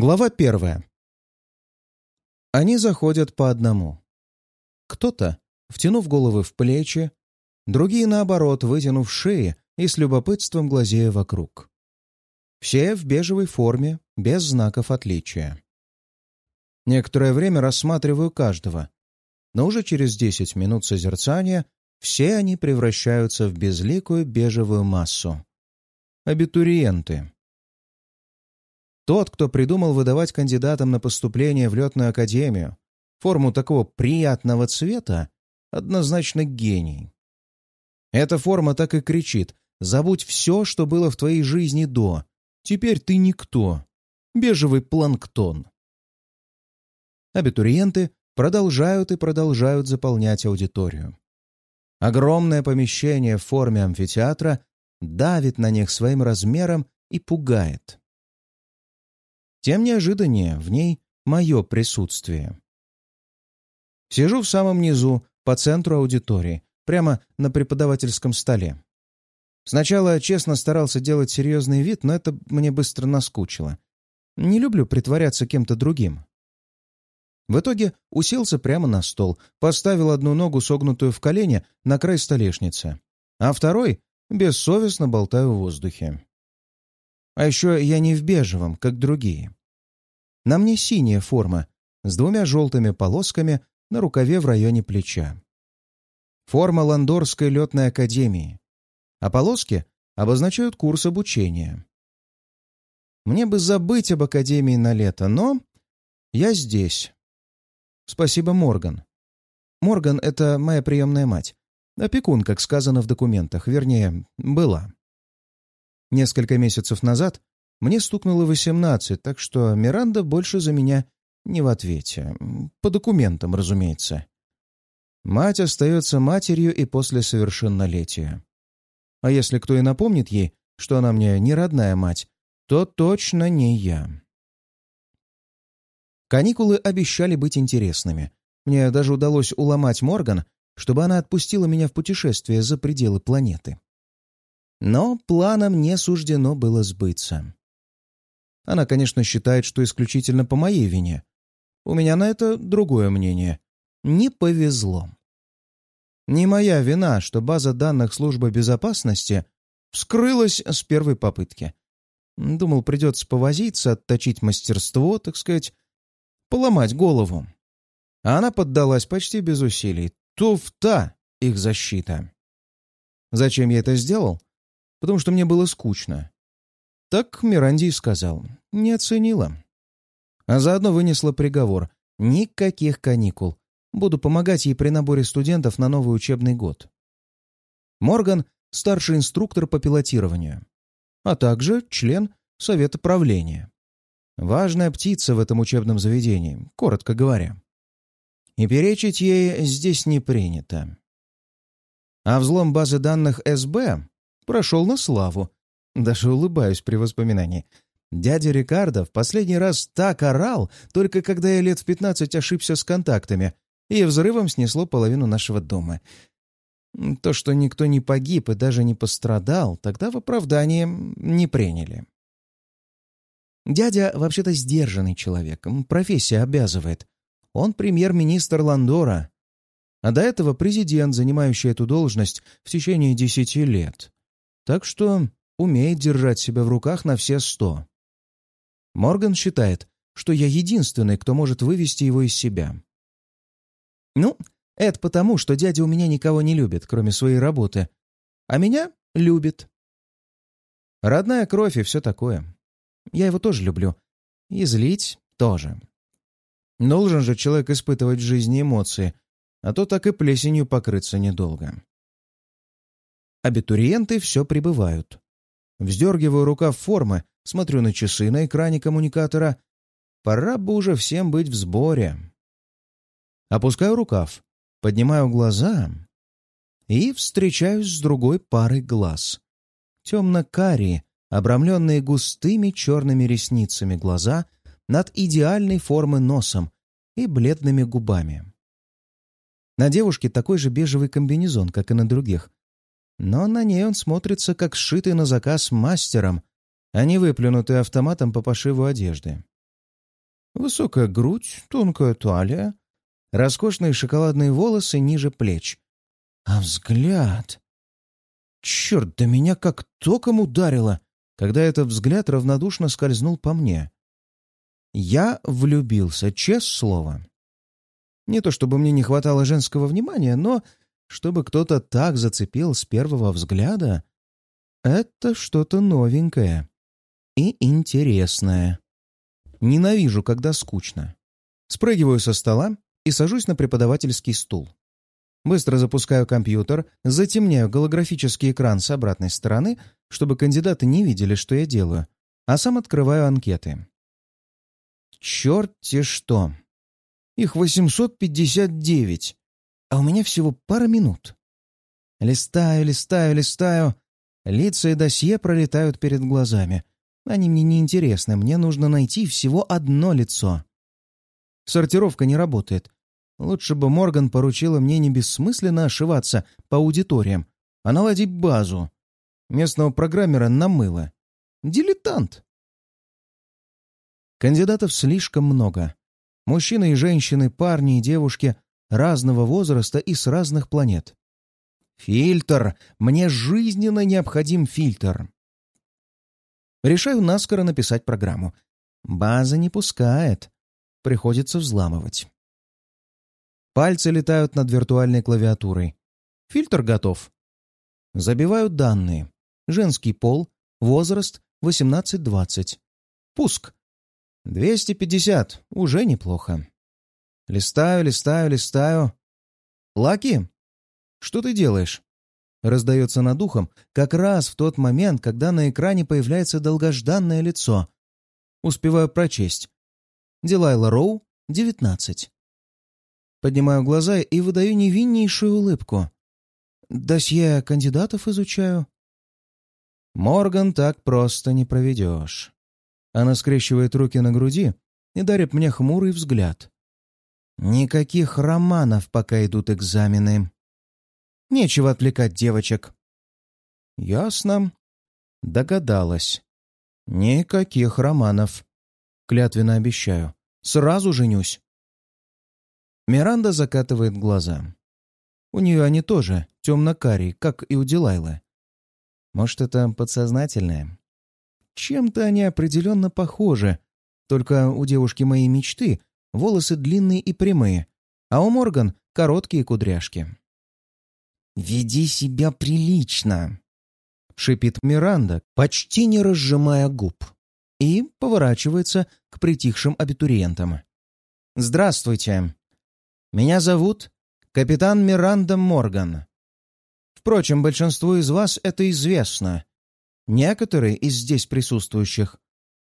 Глава первая. Они заходят по одному. Кто-то, втянув головы в плечи, другие, наоборот, вытянув шеи и с любопытством глазея вокруг. Все в бежевой форме, без знаков отличия. Некоторое время рассматриваю каждого, но уже через десять минут созерцания все они превращаются в безликую бежевую массу. Абитуриенты. Тот, кто придумал выдавать кандидатам на поступление в летную академию форму такого приятного цвета, однозначно гений. Эта форма так и кричит «Забудь все, что было в твоей жизни до. Теперь ты никто. Бежевый планктон». Абитуриенты продолжают и продолжают заполнять аудиторию. Огромное помещение в форме амфитеатра давит на них своим размером и пугает. Тем неожиданнее в ней мое присутствие. Сижу в самом низу, по центру аудитории, прямо на преподавательском столе. Сначала честно старался делать серьезный вид, но это мне быстро наскучило. Не люблю притворяться кем-то другим. В итоге уселся прямо на стол, поставил одну ногу, согнутую в колене, на край столешницы, а второй бессовестно болтаю в воздухе. А еще я не в бежевом, как другие. На мне синяя форма с двумя желтыми полосками на рукаве в районе плеча. Форма Ландорской летной академии. А полоски обозначают курс обучения. Мне бы забыть об академии на лето, но я здесь. Спасибо, Морган. Морган — это моя приемная мать. Опекун, как сказано в документах, вернее, была. Несколько месяцев назад мне стукнуло восемнадцать, так что Миранда больше за меня не в ответе. По документам, разумеется. Мать остается матерью и после совершеннолетия. А если кто и напомнит ей, что она мне не родная мать, то точно не я. Каникулы обещали быть интересными. Мне даже удалось уломать Морган, чтобы она отпустила меня в путешествие за пределы планеты. Но планам не суждено было сбыться. Она, конечно, считает, что исключительно по моей вине. У меня на это другое мнение. Не повезло. Не моя вина, что база данных службы безопасности вскрылась с первой попытки. Думал, придется повозиться, отточить мастерство, так сказать, поломать голову. А она поддалась почти без усилий. Туфта их защита. Зачем я это сделал? Потому что мне было скучно. Так Миранди и сказал. Не оценила. А заодно вынесла приговор. Никаких каникул. Буду помогать ей при наборе студентов на новый учебный год. Морган — старший инструктор по пилотированию, а также член Совета правления. Важная птица в этом учебном заведении, коротко говоря. И перечить ей здесь не принято. А взлом базы данных СБ прошел на славу. Даже улыбаюсь при воспоминании. Дядя Рикардо в последний раз так орал, только когда я лет в пятнадцать ошибся с контактами, и взрывом снесло половину нашего дома. То, что никто не погиб и даже не пострадал, тогда в оправдание не приняли. Дядя вообще-то сдержанный человек, профессия обязывает. Он премьер-министр Ландора, а до этого президент, занимающий эту должность в течение десяти лет. Так что умеет держать себя в руках на все сто. Морган считает, что я единственный, кто может вывести его из себя. Ну, это потому, что дядя у меня никого не любит, кроме своей работы, а меня любит. Родная кровь и все такое. Я его тоже люблю. И злить тоже. Должен же человек испытывать в жизни эмоции, а то так и плесенью покрыться недолго. Абитуриенты все прибывают. Вздергиваю рукав формы, смотрю на часы на экране коммуникатора. Пора бы уже всем быть в сборе. Опускаю рукав, поднимаю глаза и встречаюсь с другой парой глаз. Темно-карие, обрамленные густыми черными ресницами глаза над идеальной формы носом и бледными губами. На девушке такой же бежевый комбинезон, как и на других, но на ней он смотрится как сшитый на заказ мастером, а не выплюнутый автоматом по пошиву одежды. Высокая грудь, тонкая талия, роскошные шоколадные волосы ниже плеч. А взгляд... Черт, да меня как током ударило, когда этот взгляд равнодушно скользнул по мне. Я влюбился, честное слово. Не то чтобы мне не хватало женского внимания, но чтобы кто-то так зацепил с первого взгляда, это что-то новенькое и интересное. Ненавижу, когда скучно. Спрыгиваю со стола и сажусь на преподавательский стул. Быстро запускаю компьютер, затемняю голографический экран с обратной стороны, чтобы кандидаты не видели, что я делаю, а сам открываю анкеты. Черт-те что! Их 859, а у меня всего пара минут. Листаю, листаю, листаю. Лица и досье пролетают перед глазами. Они мне не интересны, мне нужно найти всего одно лицо. Сортировка не работает. Лучше бы Морган поручила мне не бессмысленно ошиваться по аудиториям, а наладить базу. Местного программера намыло. Дилетант. Кандидатов слишком много. Мужчины и женщины, парни и девушки разного возраста и с разных планет. Фильтр! Мне жизненно необходим фильтр. Решаю наскоро написать программу. База не пускает. Приходится взламывать. Пальцы летают над виртуальной клавиатурой. Фильтр готов. Забиваю данные. Женский пол, возраст 18-20. Пуск. 250. Уже неплохо. Листаю, листаю, листаю. «Лаки, что ты делаешь?» Раздается над ухом как раз в тот момент, когда на экране появляется долгожданное лицо. Успеваю прочесть. Дилайла Роу, 19. Поднимаю глаза и выдаю невиннейшую улыбку. Досье кандидатов изучаю. Морган так просто не проведешь. Она скрещивает руки на груди и дарит мне хмурый взгляд. Никаких романов, пока идут экзамены. Нечего отвлекать девочек. Ясно. Догадалась. Никаких романов. Клятвенно обещаю. Сразу женюсь. Миранда закатывает глаза. У нее они тоже темно-карие, как и у Дилайлы. Может, это подсознательное? Чем-то они определенно похожи, только у девушки моей мечты волосы длинные и прямые, а у Морган короткие кудряшки. «Веди себя прилично!» — шипит Миранда, почти не разжимая губ, и поворачивается к притихшим абитуриентам. «Здравствуйте! Меня зовут капитан Миранда Морган. Впрочем, большинству из вас это известно. Некоторые из здесь присутствующих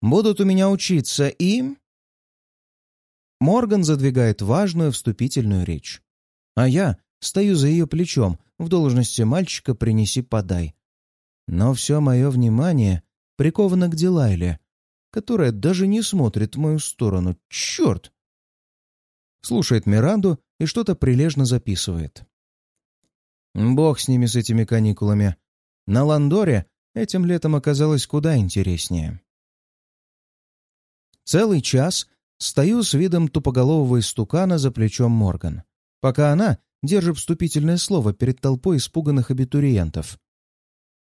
будут у меня учиться и...» Морган задвигает важную вступительную речь. А я стою за ее плечом в должности мальчика «принеси-подай». Но все мое внимание приковано к Дилайле, которая даже не смотрит в мою сторону. Черт! Слушает Миранду и что-то прилежно записывает. Бог с ними, с этими каникулами. На Ландоре этим летом оказалось куда интереснее. Целый час стою с видом тупоголового истукана за плечом Морган, пока она держит вступительное слово перед толпой испуганных абитуриентов.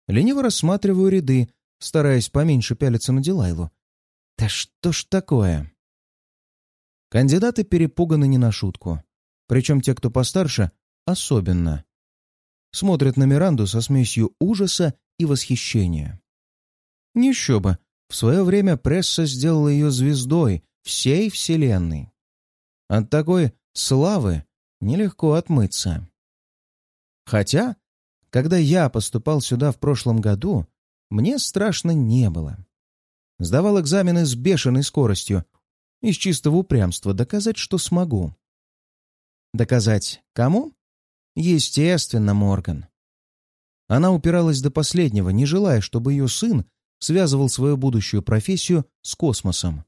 Лениво рассматриваю ряды, стараясь поменьше пялиться на Дилайлу. Да что ж такое? Кандидаты перепуганы не на шутку. Причем те, кто постарше, особенно. Смотрят на Миранду со смесью ужаса и восхищения. Еще бы, в свое время пресса сделала ее звездой всей Вселенной. От такой славы нелегко отмыться. Хотя, когда я поступал сюда в прошлом году, мне страшно не было. Сдавал экзамены с бешеной скоростью, из чистого упрямства доказать, что смогу. Доказать кому? Естественно, Морган. Она упиралась до последнего, не желая, чтобы ее сын связывал свою будущую профессию с космосом.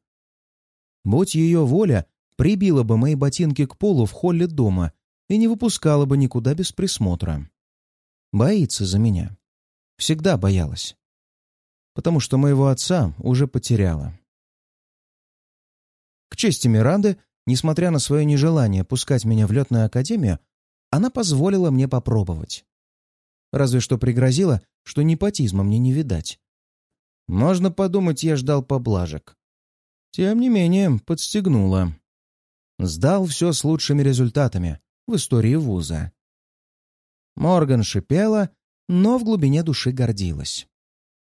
Будь ее воля, прибила бы мои ботинки к полу в холле дома и не выпускала бы никуда без присмотра. Боится за меня. Всегда боялась. Потому что моего отца уже потеряла. К чести Миранды, несмотря на свое нежелание пускать меня в летную академию, она позволила мне попробовать. Разве что пригрозила, что непотизма мне не видать. Можно подумать, я ждал поблажек. Тем не менее, подстегнула. Сдал все с лучшими результатами в истории вуза. Морган шипела, но в глубине души гордилась.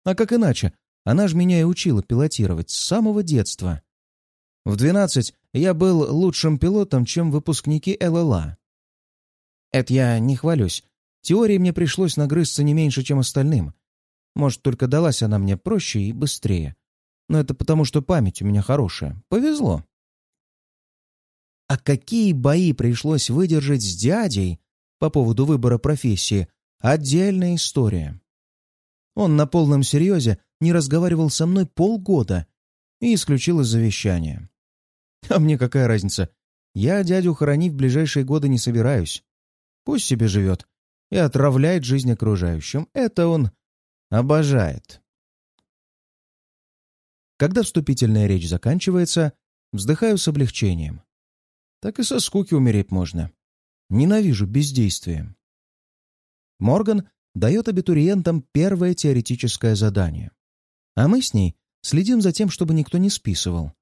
А как иначе? Она же меня и учила пилотировать с самого детства. В двенадцать я был лучшим пилотом, чем выпускники ЛЛА. Это я не хвалюсь. Теории мне пришлось нагрызться не меньше, чем остальным. Может, только далась она мне проще и быстрее. Но это потому, что память у меня хорошая. Повезло. А какие бои пришлось выдержать с дядей по поводу выбора профессии — отдельная история. Он на полном серьезе не разговаривал со мной полгода и исключил из завещания. А мне какая разница? Я дядю хоронить в ближайшие годы не собираюсь. Пусть себе живет и отравляет жизнь окружающим. Это он обожает. Когда вступительная речь заканчивается, вздыхаю с облегчением так и со скуки умереть можно. Ненавижу бездействие. Морган дает абитуриентам первое теоретическое задание. А мы с ней следим за тем, чтобы никто не списывал.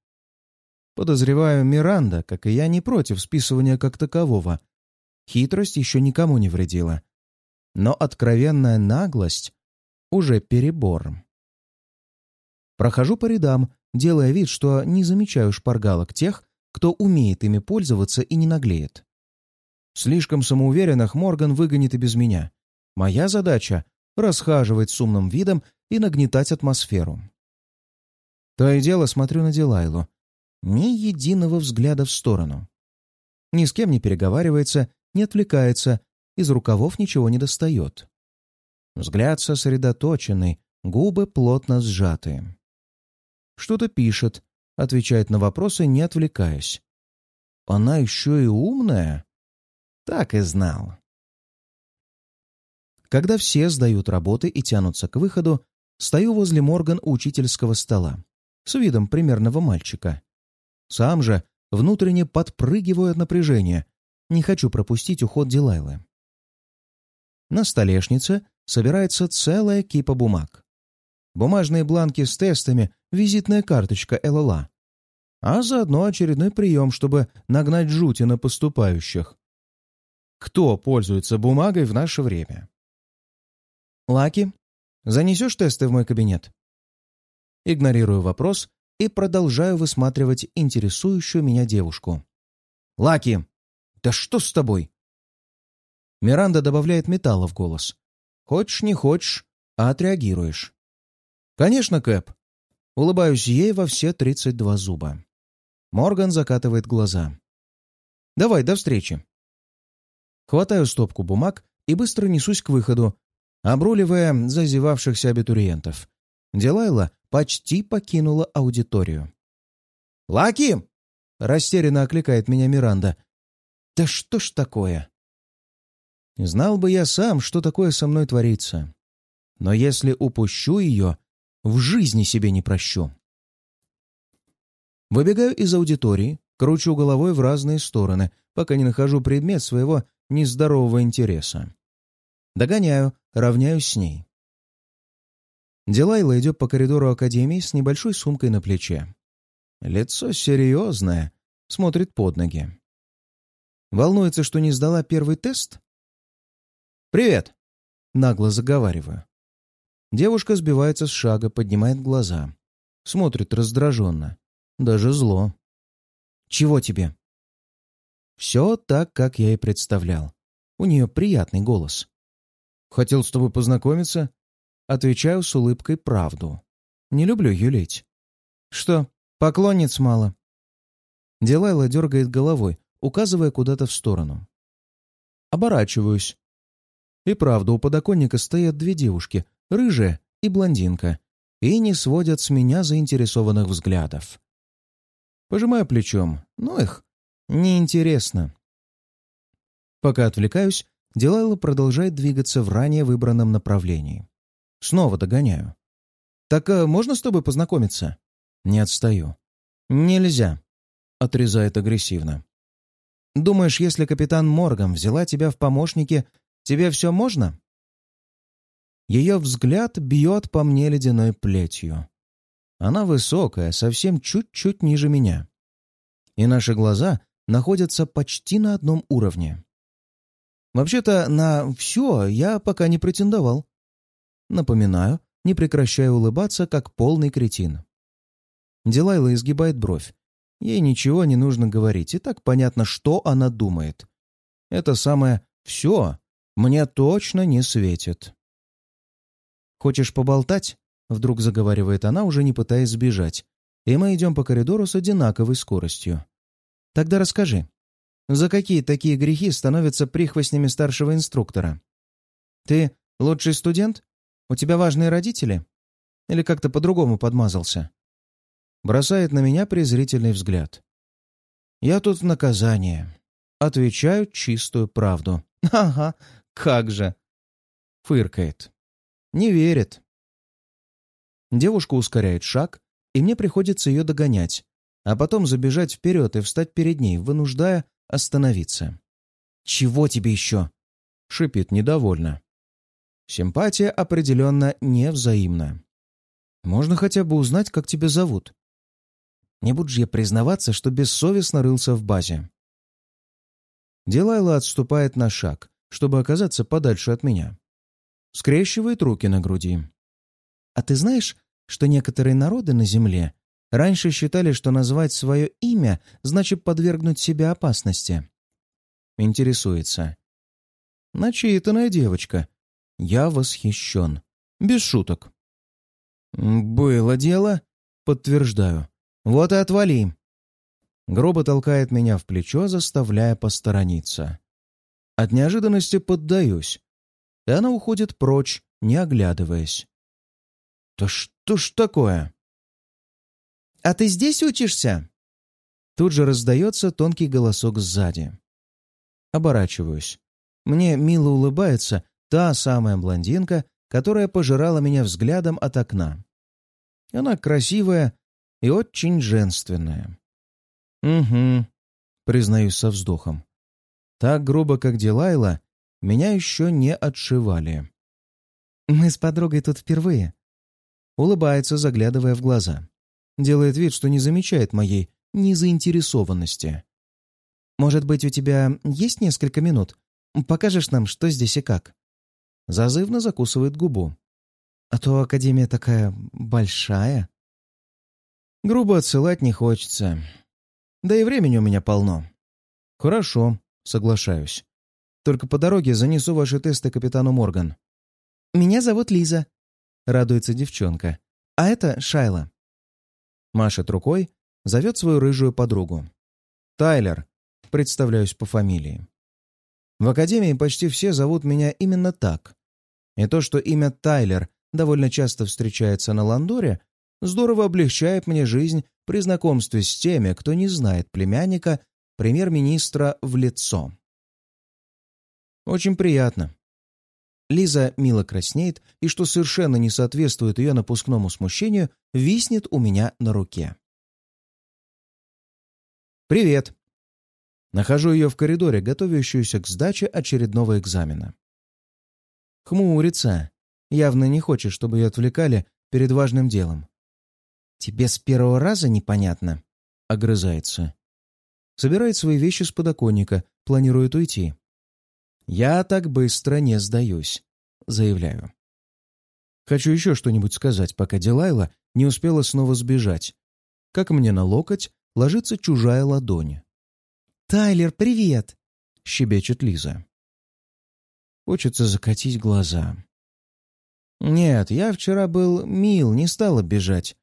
Подозреваю, Миранда, как и я, не против списывания как такового. Хитрость еще никому не вредила. Но откровенная наглость уже перебор. Прохожу по рядам, делая вид, что не замечаю шпаргалок тех, кто умеет ими пользоваться и не наглеет. Слишком самоуверенных Морган выгонит и без меня. Моя задача — расхаживать с умным видом и нагнетать атмосферу. То и дело смотрю на Дилайлу. Ни единого взгляда в сторону. Ни с кем не переговаривается, не отвлекается, из рукавов ничего не достает. Взгляд сосредоточенный, губы плотно сжатые. Что-то пишет, отвечает на вопросы, не отвлекаясь. Она еще и умная? Так и знал. Когда все сдают работы и тянутся к выходу, стою возле Морган учительского стола, с видом примерного мальчика. Сам же внутренне подпрыгиваю от напряжения, не хочу пропустить уход Дилайлы. На столешнице собирается целая кипа бумаг. Бумажные бланки с тестами визитная карточка ЛЛА, а заодно очередной прием, чтобы нагнать жути на поступающих. Кто пользуется бумагой в наше время? Лаки, занесешь тесты в мой кабинет? Игнорирую вопрос и продолжаю высматривать интересующую меня девушку. Лаки, да что с тобой? Миранда добавляет металла в голос. Хочешь, не хочешь, а отреагируешь. Конечно, Кэп. Улыбаюсь ей во все тридцать два зуба. Морган закатывает глаза. «Давай, до встречи!» Хватаю стопку бумаг и быстро несусь к выходу, обруливая зазевавшихся абитуриентов. Дилайла почти покинула аудиторию. «Лаки!» — растерянно окликает меня Миранда. «Да что ж такое?» Знал бы я сам, что такое со мной творится. Но если упущу ее, в жизни себе не прощу. Выбегаю из аудитории, кручу головой в разные стороны, пока не нахожу предмет своего нездорового интереса. Догоняю, равняюсь с ней. Дилайла идет по коридору Академии с небольшой сумкой на плече. Лицо серьезное, смотрит под ноги. Волнуется, что не сдала первый тест? «Привет!» — нагло заговариваю. Девушка сбивается с шага, поднимает глаза. Смотрит раздраженно. Даже зло. «Чего тебе?» Все так, как я и представлял. У нее приятный голос. «Хотел с тобой познакомиться?» Отвечаю с улыбкой правду. Не люблю юлить. «Что, поклонниц мало?» Дилайла дергает головой, указывая куда-то в сторону. Оборачиваюсь. И правда, у подоконника стоят две девушки, рыжая и блондинка, и не сводят с меня заинтересованных взглядов. Пожимаю плечом. Ну их, неинтересно. Пока отвлекаюсь, Дилайла продолжает двигаться в ранее выбранном направлении. Снова догоняю. «Так а можно с тобой познакомиться?» Не отстаю. «Нельзя». — отрезает агрессивно. «Думаешь, если капитан Морган взяла тебя в помощники, тебе все можно?» Ее взгляд бьет по мне ледяной плетью. Она высокая, совсем чуть-чуть ниже меня. И наши глаза находятся почти на одном уровне. Вообще-то на все я пока не претендовал. Напоминаю, не прекращая улыбаться, как полный кретин. Дилайла изгибает бровь. Ей ничего не нужно говорить, и так понятно, что она думает. Это самое «все» мне точно не светит. «Хочешь поболтать?» — вдруг заговаривает она, уже не пытаясь сбежать. И мы идем по коридору с одинаковой скоростью. «Тогда расскажи, за какие такие грехи становятся прихвостнями старшего инструктора? Ты лучший студент? У тебя важные родители? Или как-то по-другому подмазался?» Бросает на меня презрительный взгляд. «Я тут в наказание». Отвечаю чистую правду. «Ага, как же!» Фыркает. Не верит. Девушка ускоряет шаг, и мне приходится ее догонять, а потом забежать вперед и встать перед ней, вынуждая остановиться. «Чего тебе еще?» — шипит недовольно. Симпатия определенно невзаимна. Можно хотя бы узнать, как тебя зовут. Не буду же я признаваться, что бессовестно рылся в базе. Дилайла отступает на шаг, чтобы оказаться подальше от меня скрещивает руки на груди. «А ты знаешь, что некоторые народы на Земле раньше считали, что назвать свое имя значит подвергнуть себя опасности?» Интересуется. «Начитанная девочка. Я восхищен. Без шуток». «Было дело», — подтверждаю. «Вот и отвали». Грубо толкает меня в плечо, заставляя посторониться. От неожиданности поддаюсь, и она уходит прочь, не оглядываясь. «Да что ж такое?» «А ты здесь учишься?» Тут же раздается тонкий голосок сзади. Оборачиваюсь. Мне мило улыбается та самая блондинка, которая пожирала меня взглядом от окна. Она красивая и очень женственная. «Угу», — признаюсь со вздохом. Так грубо, как Дилайла, меня еще не отшивали. «Мы с подругой тут впервые». Улыбается, заглядывая в глаза. Делает вид, что не замечает моей незаинтересованности. «Может быть, у тебя есть несколько минут? Покажешь нам, что здесь и как?» Зазывно закусывает губу. «А то Академия такая большая». Грубо отсылать не хочется. Да и времени у меня полно. «Хорошо», — соглашаюсь. Только по дороге занесу ваши тесты капитану Морган». «Меня зовут Лиза», — радуется девчонка. «А это Шайла». Машет рукой, зовет свою рыжую подругу. «Тайлер», — представляюсь по фамилии. В академии почти все зовут меня именно так. И то, что имя Тайлер довольно часто встречается на Ландоре, здорово облегчает мне жизнь при знакомстве с теми, кто не знает племянника премьер-министра в лицо. Очень приятно. Лиза мило краснеет и, что совершенно не соответствует ее напускному смущению, виснет у меня на руке. «Привет!» Нахожу ее в коридоре, готовящуюся к сдаче очередного экзамена. Хмурится. Явно не хочет, чтобы ее отвлекали перед важным делом. «Тебе с первого раза непонятно?» — огрызается. Собирает свои вещи с подоконника, планирует уйти. «Я так быстро не сдаюсь», — заявляю. Хочу еще что-нибудь сказать, пока Дилайла не успела снова сбежать. Как мне на локоть ложится чужая ладонь. «Тайлер, привет!» — щебечет Лиза. Хочется закатить глаза. Нет, я вчера был мил, не стал бежать.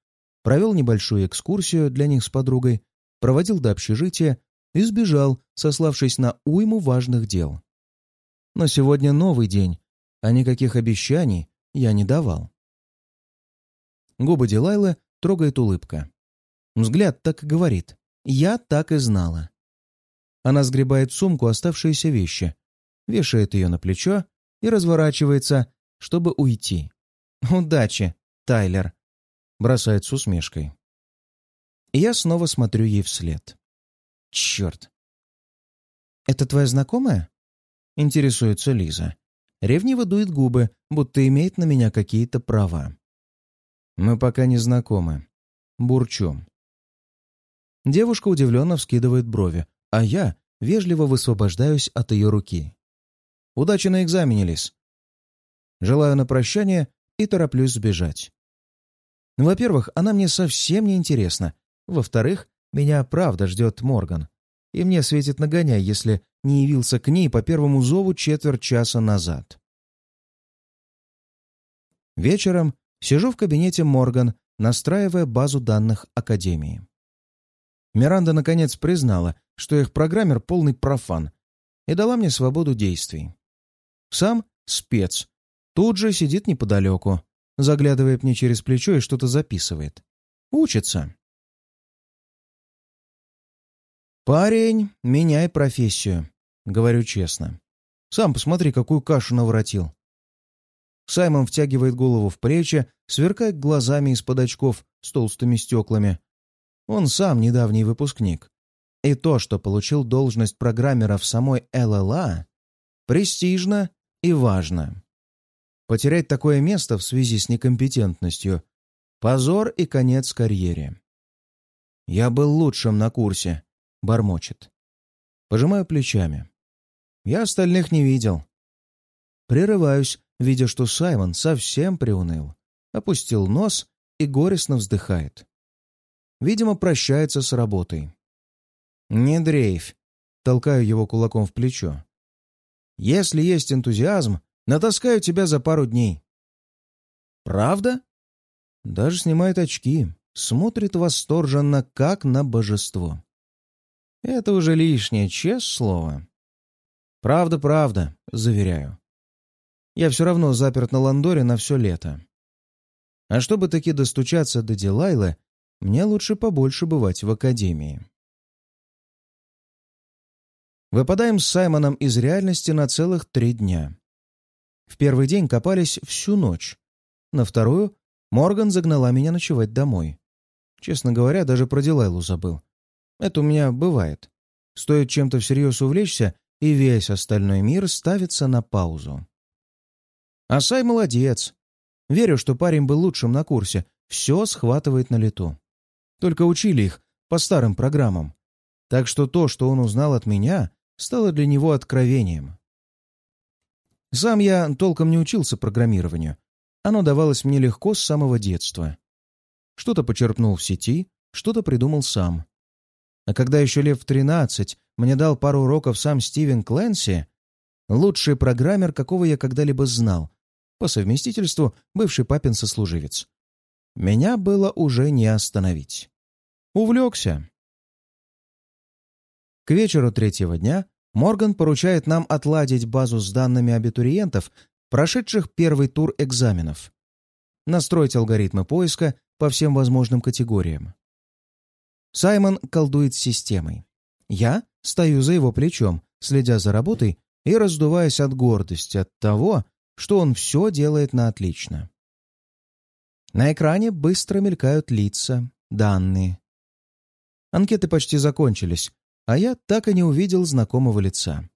Провел небольшую экскурсию для них с подругой, проводил до общежития и сбежал, сославшись на уйму важных дел. Но сегодня новый день, а никаких обещаний я не давал. Губы Дилайлы трогает улыбка. Взгляд так и говорит. «Я так и знала». Она сгребает в сумку оставшиеся вещи, вешает ее на плечо и разворачивается, чтобы уйти. «Удачи, Тайлер!» — бросает с усмешкой. Я снова смотрю ей вслед. Черт. «Это твоя знакомая?» — интересуется Лиза. Ревниво дует губы, будто имеет на меня какие-то права. «Мы пока не знакомы. Бурчу». Девушка удивленно вскидывает брови, а я вежливо высвобождаюсь от ее руки. «Удачи на экзамене, Лиз!» Желаю на прощание и тороплюсь сбежать. Во-первых, она мне совсем не интересна. Во-вторых, меня правда ждет Морган. И мне светит нагоняй, если не явился к ней по первому зову четверть часа назад. Вечером сижу в кабинете Морган, настраивая базу данных Академии. Миранда наконец признала, что их программер полный профан, и дала мне свободу действий. Сам спец тут же сидит неподалеку, заглядывает мне через плечо и что-то записывает. Учится. «Парень, меняй профессию», — говорю честно. «Сам посмотри, какую кашу наворотил». Саймон втягивает голову в плечи, сверкает глазами из-под очков с толстыми стеклами. Он сам недавний выпускник. И то, что получил должность программера в самой ЛЛА, престижно и важно. Потерять такое место в связи с некомпетентностью — позор и конец карьере. «Я был лучшим на курсе», — бормочет. Пожимаю плечами. «Я остальных не видел». Прерываюсь, видя, что Саймон совсем приуныл, опустил нос и горестно вздыхает. Видимо, прощается с работой. «Не дрейфь», — толкаю его кулаком в плечо. «Если есть энтузиазм, Натаскаю тебя за пару дней». «Правда?» Даже снимает очки, смотрит восторженно, как на божество. Это уже лишнее, честное слово. «Правда, правда», — заверяю. Я все равно заперт на Ландоре на все лето. А чтобы таки достучаться до Дилайлы, мне лучше побольше бывать в академии. Выпадаем с Саймоном из реальности на целых три дня. В первый день копались всю ночь. На вторую Морган загнала меня ночевать домой. Честно говоря, даже про Дилайлу забыл. Это у меня бывает. Стоит чем-то всерьез увлечься, и весь остальной мир ставится на паузу. Асай молодец. Верю, что парень был лучшим на курсе. Все схватывает на лету. Только учили их по старым программам. Так что то, что он узнал от меня, стало для него откровением. Сам я толком не учился программированию. Оно давалось мне легко с самого детства. Что-то почерпнул в сети, что-то придумал сам. А когда еще лет в тринадцать мне дал пару уроков сам Стивен Кленси, лучший программер, какого я когда-либо знал, по совместительству бывший папин сослуживец. Меня было уже не остановить. Увлекся. К вечеру третьего дня Морган поручает нам отладить базу с данными абитуриентов, прошедших первый тур экзаменов. Настроить алгоритмы поиска по всем возможным категориям. Саймон колдует с системой. Я стою за его плечом, следя за работой и раздуваясь от гордости от того, что он все делает на отлично. На экране быстро мелькают лица, данные. Анкеты почти закончились, а я так и не увидел знакомого лица.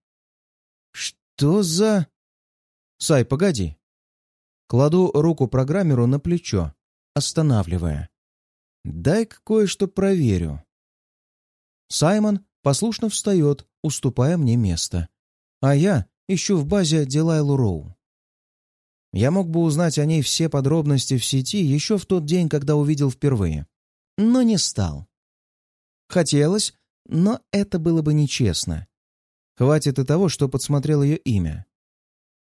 «Что за...» «Сай, погоди!» Кладу руку программеру на плечо, останавливая. «Дай-ка кое-что проверю». Саймон послушно встает, уступая мне место, а я ищу в базе Дилайлу Роу. Я мог бы узнать о ней все подробности в сети еще в тот день, когда увидел впервые, но не стал. Хотелось, но это было бы нечестно. Хватит и того, что подсмотрел ее имя.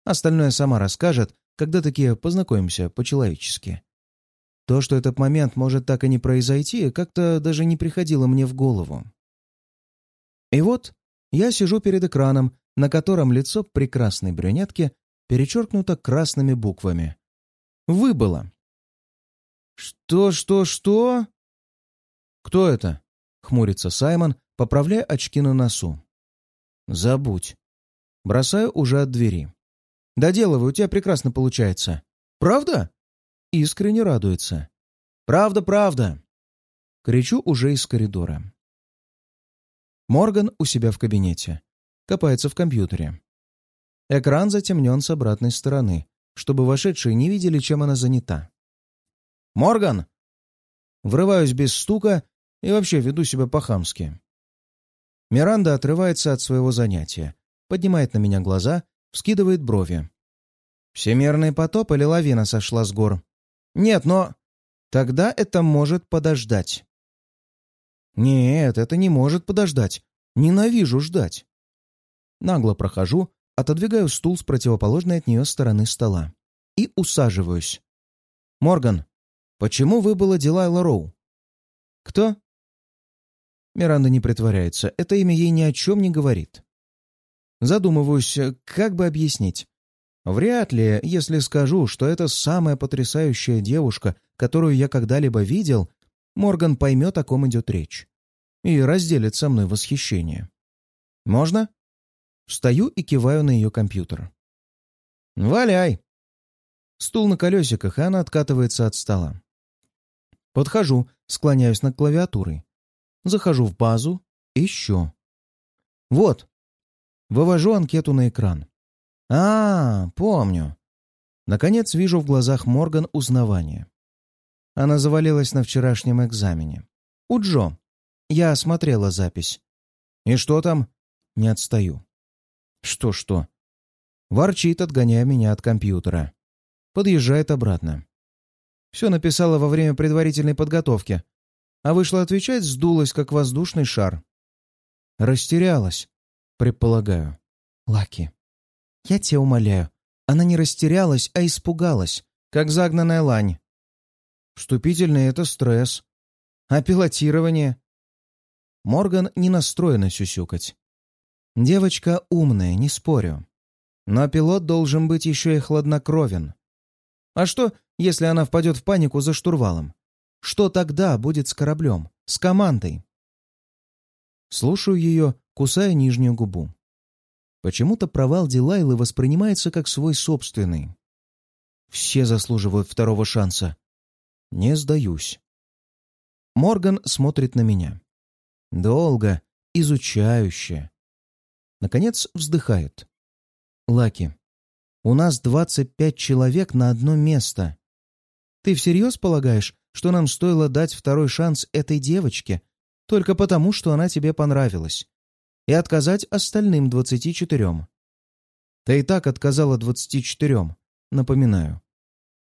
Остальное сама расскажет, когда такие познакомимся по-человечески. То, что этот момент может так и не произойти, как-то даже не приходило мне в голову. И вот я сижу перед экраном, на котором лицо прекрасной брюнетки перечеркнуто красными буквами. Выбыло. «Что, что, что?» «Кто это?» — хмурится Саймон, поправляя очки на носу. «Забудь». Бросаю уже от двери. «Доделывай, у тебя прекрасно получается». «Правда?» Искренне радуется. «Правда, правда!» Кричу уже из коридора. Морган у себя в кабинете. Копается в компьютере. Экран затемнен с обратной стороны, чтобы вошедшие не видели, чем она занята. «Морган!» Врываюсь без стука и вообще веду себя по-хамски. Миранда отрывается от своего занятия, поднимает на меня глаза, вскидывает брови. «Всемирный потоп или лавина сошла с гор?» «Нет, но...» «Тогда это может подождать». «Нет, это не может подождать. Ненавижу ждать». Нагло прохожу, отодвигаю стул с противоположной от нее стороны стола и усаживаюсь. «Морган, почему выбыла Дилайла Роу?» «Кто?» Миранда не притворяется. Это имя ей ни о чем не говорит. Задумываюсь, как бы объяснить. Вряд ли, если скажу, что это самая потрясающая девушка, которую я когда-либо видел, Морган поймет, о ком идет речь. И разделит со мной восхищение. Можно? Встаю и киваю на ее компьютер. «Валяй!» Стул на колесиках, и она откатывается от стола. Подхожу, склоняюсь над клавиатурой. Захожу в базу, ищу. Вот. Вывожу анкету на экран. А, помню. Наконец вижу в глазах Морган узнавание. Она завалилась на вчерашнем экзамене. У Джо. Я осмотрела запись. И что там? Не отстаю. Что-что? Ворчит, отгоняя меня от компьютера. Подъезжает обратно. Все написала во время предварительной подготовки а вышла отвечать, сдулась, как воздушный шар. Растерялась, предполагаю. Лаки, я тебя умоляю, она не растерялась, а испугалась, как загнанная лань. Вступительный — это стресс. А пилотирование? Морган не настроена сюсюкать. Девочка умная, не спорю. Но пилот должен быть еще и хладнокровен. А что, если она впадет в панику за штурвалом? Что тогда будет с кораблем, с командой? Слушаю ее, кусая нижнюю губу. Почему-то провал Дилайлы воспринимается как свой собственный. Все заслуживают второго шанса. Не сдаюсь. Морган смотрит на меня. Долго, изучающе. Наконец вздыхает. «Лаки, у нас двадцать пять человек на одно место. Ты всерьез полагаешь, что нам стоило дать второй шанс этой девочке только потому, что она тебе понравилась, и отказать остальным двадцати четырем. Ты и так отказала двадцати четырем, напоминаю.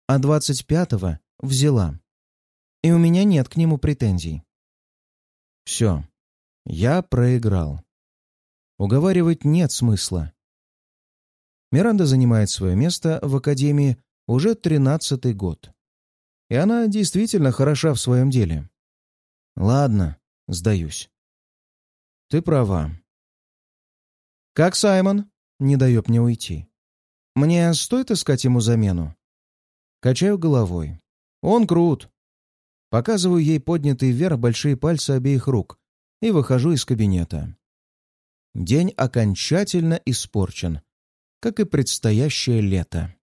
А двадцать пятого взяла. И у меня нет к нему претензий. Все. Я проиграл. Уговаривать нет смысла. Миранда занимает свое место в Академии уже тринадцатый год. И она действительно хороша в своем деле. Ладно, сдаюсь. Ты права. Как Саймон? Не дает мне уйти. Мне стоит искать ему замену? Качаю головой. Он крут. Показываю ей поднятые вверх большие пальцы обеих рук и выхожу из кабинета. День окончательно испорчен, как и предстоящее лето.